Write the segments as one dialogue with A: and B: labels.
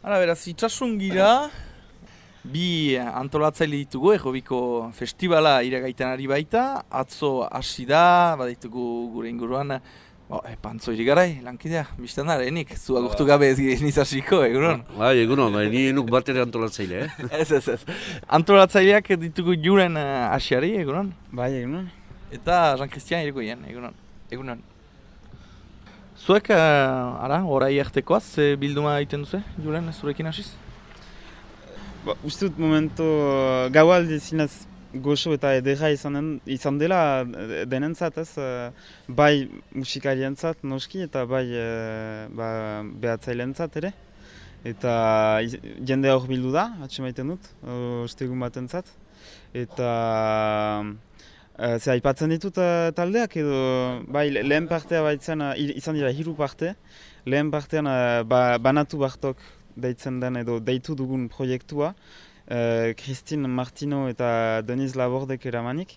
A: Hala, beraz, itxasun gira, bi antolatzaile ditugu, errobiko festivala iragaiten ari baita, atzo hasi da, baditugu gure inguruan, bo, e, pantzo irigarai, lankidea, biztan da, enik, zu agurtu gabe ez nizasiko, egunon?
B: Bai, egunon, bai, ni nuk bat ere antolatzaile, eh?
A: ez, ez, ez. Antolatzaileak ditugu juren uh, asiari, egunon?
C: Bai, egunon.
A: Eta Jean-Christian irigoien, egunon? Egunon. Zuek, uh, ara, orai ertekoaz, ze bilduma egiten duzu, Julen, zurekin hasiz?
C: Ba, uste dut momento uh, gaualdi zinez goxo eta edera izan, izan dela eh, denentzat ez, uh, bai musikarientzat noski eta bai uh, ba, behatzailentzat ere. Eta jende hor bildu da, atxe maiten dut, ostegun batentzat. Eta Uh, Zer, aipatzen ditut uh, taldeak edo, bai, lehen partea baitzen, uh, izan dira hiru parte, lehen partean uh, ba, banatu bartok deitzen den edo deitu dugun proiektua, Christine Martino eta Deniz Labordek eramanik,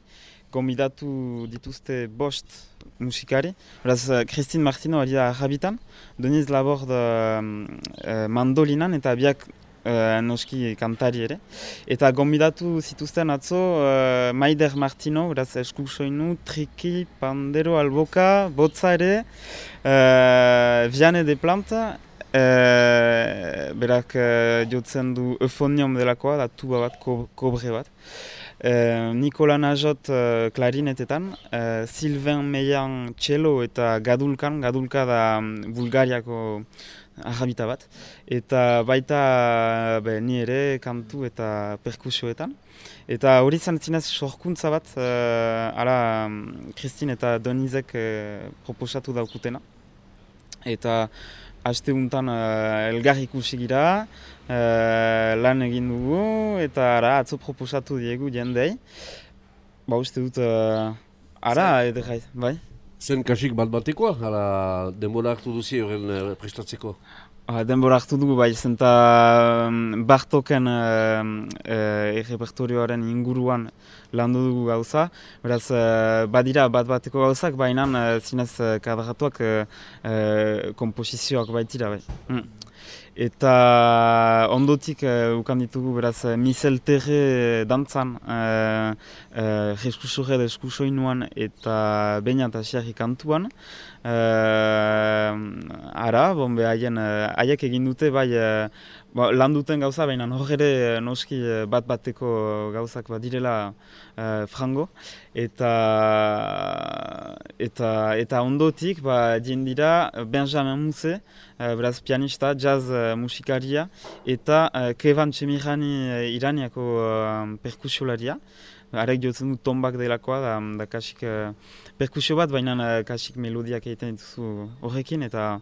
C: gombidatu dituzte bost musikari. Beraz, Christine Martino ari da jabitan, Deniz Laborde uh, mandolinan eta biak uh, noski kantari ere. Eta gombidatu zituzten atzo uh, Maider Martino, beraz esku soinu, triki, pandero, alboka, botza ere, uh, viane de planta, uh, berak uh, jotzen du eufonium delakoa, da tuba bat, kobre bat. Uh, Nikola Najot uh, klarinetetan, uh, Sylvain Meian txelo eta Gadulkan, Gadulka da um, Bulgariako ahabita bat. Eta baita be, ni ere kantu eta perkusioetan. Eta hori izan zinez sorkuntza bat, uh, ara Kristin eta Donizek uh, proposatu daukutena. Eta haste untan uh, elgar ikusi gira, lan egin dugu, eta ara atzo proposatu diegu jendei. Ba uste dut, uh, ara, edo bai?
B: Zen kasik bat batekoa, ala denbora hartu duzi horren uh, prestatzeko?
C: Ah, denbora hartu dugu bai, zenta um, Bartoken uh, uh, errepertorioaren inguruan landu dugu gauza. Beraz, uh, badira bat bateko gauzak, baina uh, zinez uh, kadratuak uh, uh, komposizioak baitira bai. Mm. Eta ondotik uh, ukan ditugu beraz uh, Michel Terre dantzan uh, uh, eta baina eta xerri kantuan. Uh, ara, bombe haien, haiek egin dute bai uh, ba, lan duten gauza, baina hor ere noski bat bateko gauzak badirela uh, frango. Eta, eta, eta ondotik, ba, dira Benjamin Mousse, uh, beraz pianista, jazz musikaria, eta uh, Kevan Txemirani iraniako uh, perkusiolaria. Arek jotzen du tombak delakoa, da, da kasik uh, perkusio bat, baina kasik melodiak egiten dituzu horrekin, eta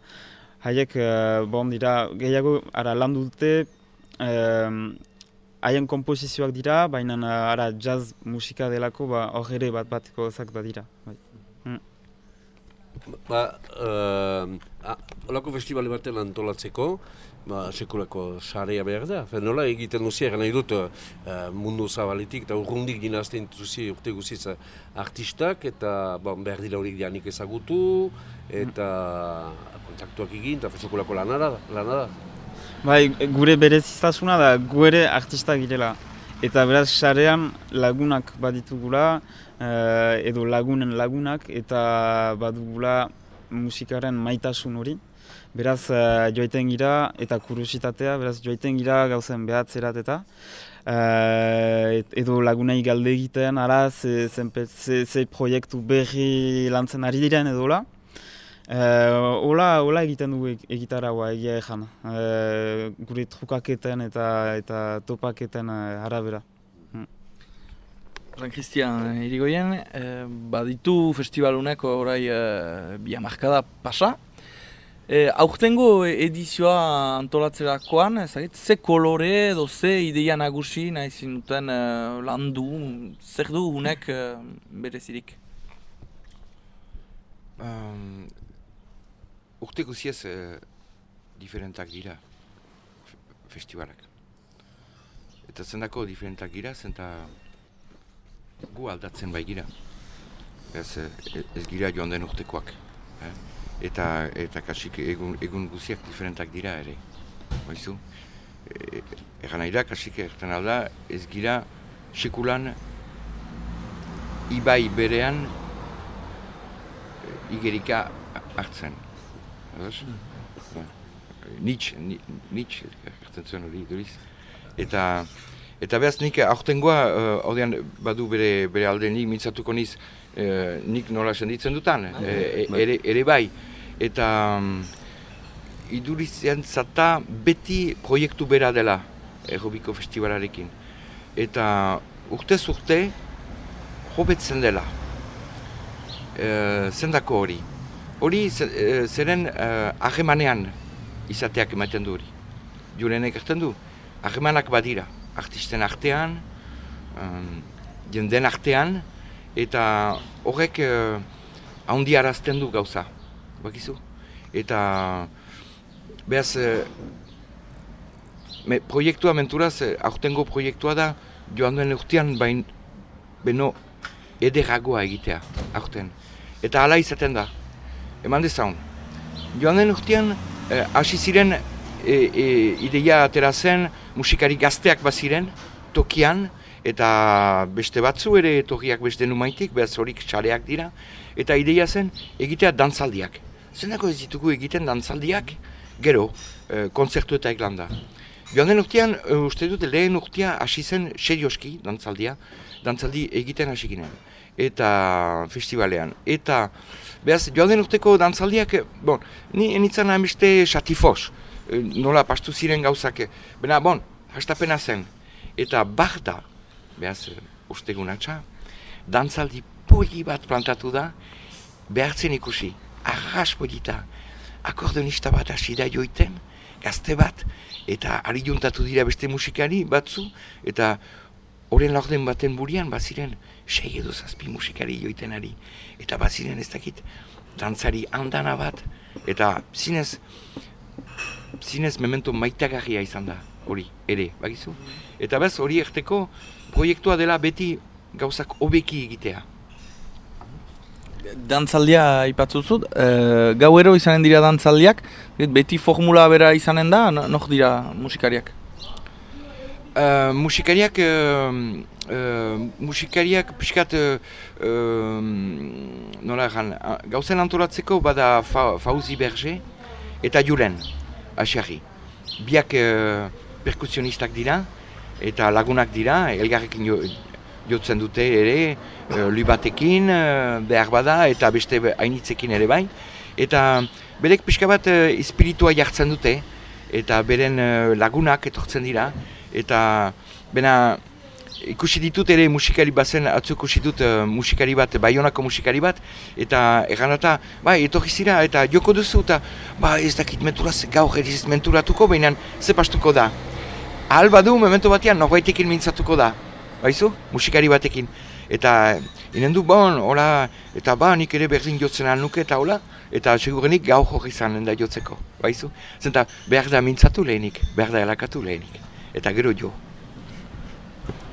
C: haiek, uh, bon dira, gehiago, ara lan dute, haien kompozizioak dira, baina ara jazz musika delako ba, hor ere bat bateko ezak da dira. Bai.
B: Ba, uh, olako festivale baten antolatzeko, ba, sekulako sarea behar da. Fe, nola egiten duzi, egan nahi dut uh, mundu zabaletik eta urrundik dinazten duzi urte guziz artistak eta ba, behar dira horik dianik ezagutu eta kontaktuak egin eta sekulako lanara da.
C: Bai, gure bereziztasuna da gu ere artista girela. Eta beraz, sarean lagunak baditugula, eh, edo lagunen lagunak, eta badugula musikaren maitasun hori. Beraz, eh, joaiten gira, eta kurusitatea, beraz, joaiten gira gauzen behatzerat eta. Eh, edo lagunei galde egiten, ara, ze, ze, ze proiektu berri lantzen ari diren edo la. Uh, ola, ola egiten dugu egitaragoa egia ezan. Uh, gure trukaketen eta eta topaketen uh, arabera.
A: Hmm. Jean Christian Irigoyen, uh, baditu festivalunek orai uh, biamarkada pasa. Uh, aurtengo edizioa antolatzerakoan, ezagit, ze kolore edo ze ideia nagusi nahi zinuten uh, landu, zer du unek uh, berezirik?
D: Um, urte guziez e, diferentak dira festivalak. Eta zendako diferentak dira, zenta gu aldatzen bai gira. Ez, eh, ez gira joan den urtekoak. Eh? Eta, eta kasik egun, egun guziak diferentak dira ere. baizu. E, Egan nahi da, kasik erten alda, ez gira sekulan ibai berean igerika hartzen. Ados? Nitz, ni- nitz, erten zuen hori, duriz. Eta, eta behaz nik aurtengoa, uh, ordean badu bere, bere alde nik mintzatuko niz, eh, nik nola senditzen dutan, eh, e- ere, ere bai. Eta um, iduritzen zata beti proiektu bera dela Errobiko Festivalarekin. Eta urtez urte hobetzen dela. E, zendako hori. Hori e, zeren e, ahemanean izateak ematen du hori. Julenek erten du, ahemanak badira. Artisten artean, um, jenden artean, eta horrek uh, haundiarazten du gauza, bakizu? Eta behaz, eh, me, proiektua menturaz, aurtengo proiektua da, joan duen urtean bain, beno ederagoa egitea, aurten. Eta hala izaten da, eman dezaun. Joan den urtean, eh, hasi ziren, e, e, ideia atera zen, musikari gazteak baziren, tokian, eta beste batzu ere etorriak beste numaitik, behaz horik xareak dira, eta ideia zen egitea dantzaldiak. Zendako ez ditugu egiten dantzaldiak, gero, e, konzertu eta eglanda. Joan den urtean, uste dut lehen urtea hasi zen serioski dantzaldia, dantzaldi egiten hasi ginen. Eta festivalean. Eta, behaz, joan den urteko dantzaldiak, bon, ni enitzan amiste xatifos, e, nola pastu ziren gauzak, e, bena, bon, hastapena zen. Eta bagda, behaz, ustegunatxa, dantzaldi poli bat plantatu da, behartzen ikusi, arras polita, akordonista bat hasi da joiten, gazte bat, eta ari juntatu dira beste musikari batzu, eta horren laurden baten burian, baziren, sei edo zazpi musikari joiten ari, eta baziren ez dakit, dantzari handana bat, eta zinez, zinez memento maitagarria izan da, hori, ere, bagizu? Eta bez, hori erteko, proiektua dela beti gauzak hobeki egitea.
A: Dantzaldia ipatzuzut, e, gauero izanen dira dantzaldiak, beti formula bera izanen da, no- nok dira musikariak?
D: Uh, musikariak, uh, uh, musikariak pixkat, uh, nola uh, gauzen antolatzeko bada fa, Fauzi Berge eta Julen, asiarri. Biak uh, perkusionistak dira eta lagunak dira, elgarrekin jo, jotzen dute ere, uh, lubatekin uh, behar bada eta beste be- hainitzekin ere bai. Eta berek pixka bat uh, espiritua jartzen dute eta beren uh, lagunak etortzen dira. Eta bena ikusi ditut ere musikari bazen, atzo ikusi dut uh, musikari bat, baionako musikari bat, eta erranata, bai, etorri zira, eta joko duzu, eta ba, ez dakit menturaz, gaur ez menturatuko, baina ze pastuko da. Ahal badu, memento batean, norbaitekin mintzatuko da, baizu, musikari batekin. Eta inen du, bon, hola, eta ba, nik ere berdin jotzen ahal nuke, eta hola, eta segurenik gaur hori izanen da jotzeko, baizu. Zenta, behar da mintzatu lehenik, behar da elakatu lehenik, eta gero jo.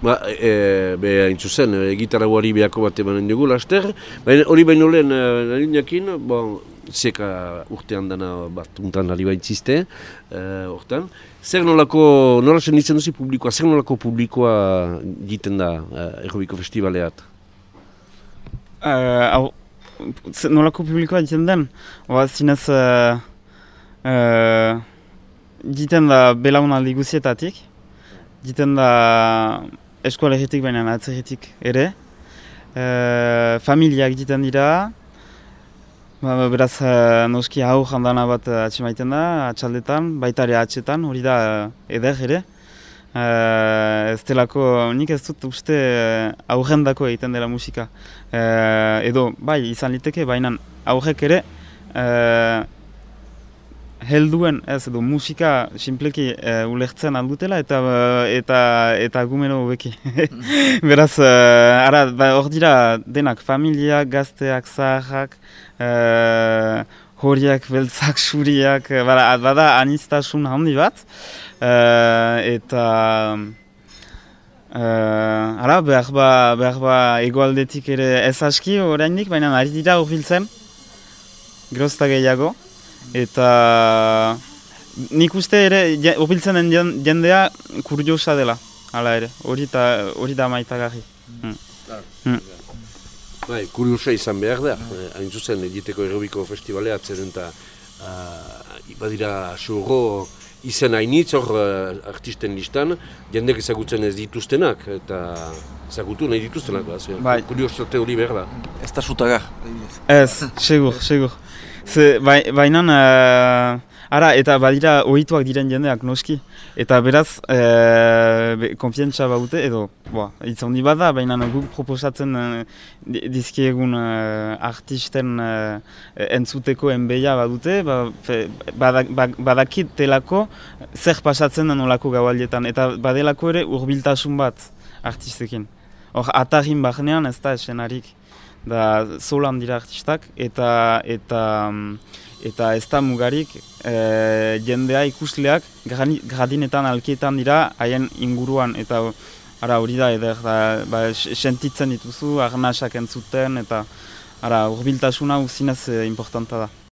B: Ba, e, be, hain zuzen, e, gitarra guari behako bat emanen dugu, laster. Baina hori baino lehen, e, narinekin, bon, zeka urtean dana bat untan ari baitzizte, e, hortan. Zer nolako, nola zen ditzen duzi publikoa, zer nolako publikoa egiten da e, Errobiko Festivaleat?
C: Uh, hau, ze- nolako publikoa egiten den? Oa, zinez, uh, uh, egiten da belaunaldi guzietatik, egiten da eskoalegitik baina atzerritik ere, uh, familiak egiten dira, Ba, beraz, uh, noski hau jandana bat uh, atxemaiten da, atxaldetan, baita ere atxetan, hori da eder ere. Uh, ez delako, nik ez dut uste uh, aurrendako egiten dela musika. Uh, edo, bai, izan liteke, baina aurrek ere uh, helduen, ez edo musika simpleki uh, ulertzen aldutela eta uh, eta eta gumeno hobeki. Beraz, uh, ara, ba, hor dira denak, familiak, gazteak, zaharrak, uh, horiak, beltzak, suriak, eh, bada, bada aniztasun handi bat. Uh, eta uh, ara, behar ba, behar ba egoaldetik ere ez aski oraindik, baina ari dira urbiltzen, gerozta gehiago. Eta nik uste ere, hurbiltzen den jen- jendea kuriosa dela, hala ere, hori ta- hori da maitagarri.
B: Bai, kuriosa izan behar da. Eh, Hain zuzen, egiteko aerobiko festivalea atzeren eta uh, badira xurro izen hainitz hor uh, artisten listan, jendek ezagutzen ez dituztenak, eta ezagutu nahi dituztenak. Ba,
C: Bai.
B: Kuriosate hori behar da.
A: Ez da sutagar.
C: Ez, segur, segur. Ze, bai, baina, uh, ara, eta badira ohituak diren jendeak noski. Eta beraz, uh, be, konfientza baute, edo, boa, hitz handi bada, baina guk proposatzen uh, di- dizkiegun uh, artisten uh, entzuteko enbeia badute, ba, fe, badak, bak- badakitelako zer pasatzen den olako gaualdietan, eta badelako ere hurbiltasun bat artistekin. Hor, atarrin barnean ez da esenarik da zolan dira artistak eta eta mm, eta ez da mugarik e, jendea ikusleak gradinetan alkietan dira haien inguruan eta ara hori da eder da ba, sentitzen dituzu arnasak entzuten eta ara hurbiltasuna uzinez e, importanta da.